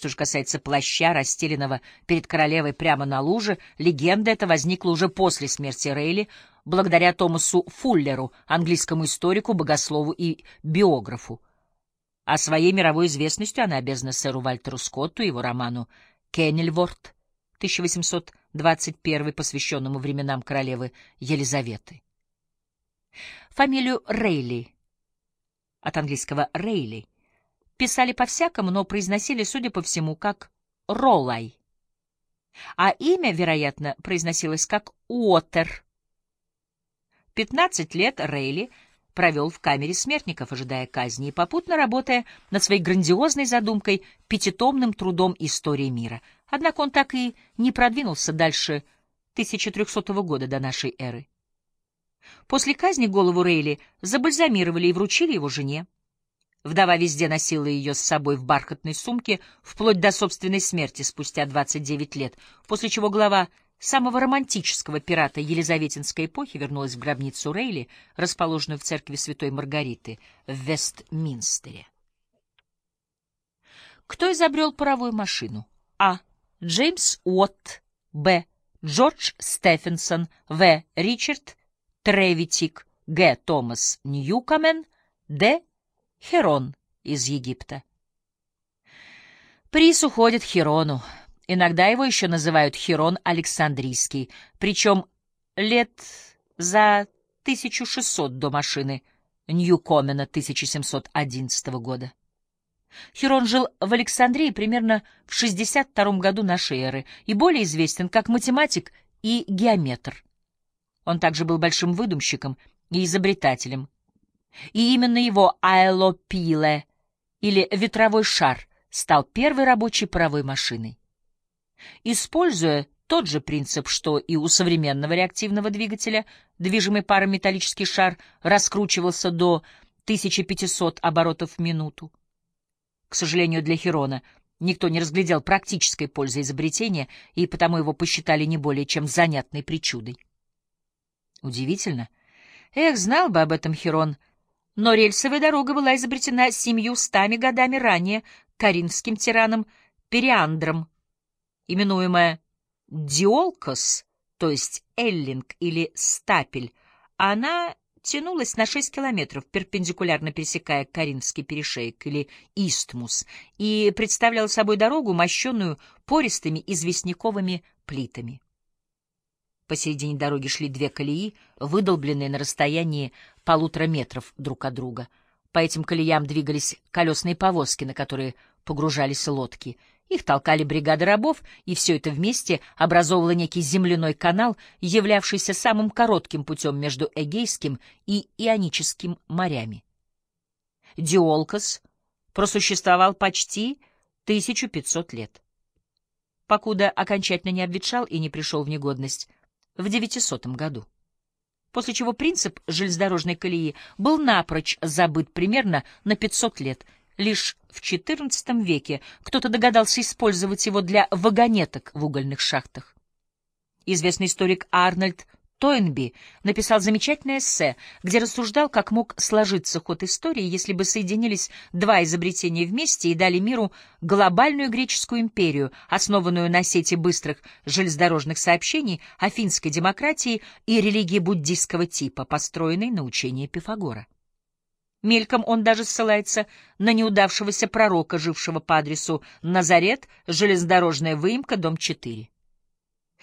Что же касается плаща, расстеленного перед королевой прямо на луже, легенда эта возникла уже после смерти Рейли, благодаря Томасу Фуллеру, английскому историку, богослову и биографу. А своей мировой известностью она обязана сэру Вальтеру Скотту и его роману «Кеннельворт» 1821, посвященному временам королевы Елизаветы. Фамилию Рейли, от английского «Рейли», писали по-всякому, но произносили, судя по всему, как Ролай. А имя, вероятно, произносилось как Уотер. Пятнадцать лет Рейли провел в камере смертников, ожидая казни и попутно работая над своей грандиозной задумкой пятитомным трудом истории мира. Однако он так и не продвинулся дальше 1300 года до нашей эры. После казни голову Рейли забальзамировали и вручили его жене. Вдова везде носила ее с собой в бархатной сумке, вплоть до собственной смерти спустя 29 лет, после чего глава самого романтического пирата Елизаветинской эпохи вернулась в гробницу Рейли, расположенную в церкви Святой Маргариты в Вестминстере. Кто изобрел паровую машину? А. Джеймс Уотт. Б. Джордж Стефенсон. В. Ричард Тревитик. Г. Томас Ньюкамен. Д. Херон из Египта. Приз уходит Херону. Иногда его еще называют Херон Александрийский, причем лет за 1600 до машины Ньюкомена 1711 года. Херон жил в Александрии примерно в 62 году нашей эры и более известен как математик и геометр. Он также был большим выдумщиком и изобретателем, и именно его аэлопиле, или ветровой шар, стал первой рабочей паровой машиной. Используя тот же принцип, что и у современного реактивного двигателя, движимый паром металлический шар раскручивался до 1500 оборотов в минуту. К сожалению, для Херона никто не разглядел практической пользы изобретения, и потому его посчитали не более чем занятной причудой. Удивительно. Эх, знал бы об этом Херон — но рельсовая дорога была изобретена семью стами годами ранее коринфским тираном Периандром, именуемая Диолкос, то есть Эллинг или Стапель, она тянулась на 6 километров, перпендикулярно пересекая Каринский перешеек или Истмус, и представляла собой дорогу, мощенную пористыми известняковыми плитами. Посередине дороги шли две колеи, выдолбленные на расстоянии полутора метров друг от друга. По этим колеям двигались колесные повозки, на которые погружались лодки. Их толкали бригады рабов, и все это вместе образовывало некий земляной канал, являвшийся самым коротким путем между Эгейским и Ионическим морями. Диолкос просуществовал почти 1500 лет. Покуда окончательно не обветшал и не пришел в негодность, в 900 году. После чего принцип железнодорожной колеи был напрочь забыт примерно на 500 лет. Лишь в XIV веке кто-то догадался использовать его для вагонеток в угольных шахтах. Известный историк Арнольд Тойнби написал замечательное эссе, где рассуждал, как мог сложиться ход истории, если бы соединились два изобретения вместе и дали миру глобальную греческую империю, основанную на сети быстрых железнодорожных сообщений, афинской демократии и религии буддийского типа, построенной на учении Пифагора. Мельком он даже ссылается на неудавшегося пророка, жившего по адресу Назарет, железнодорожная выемка, дом 4.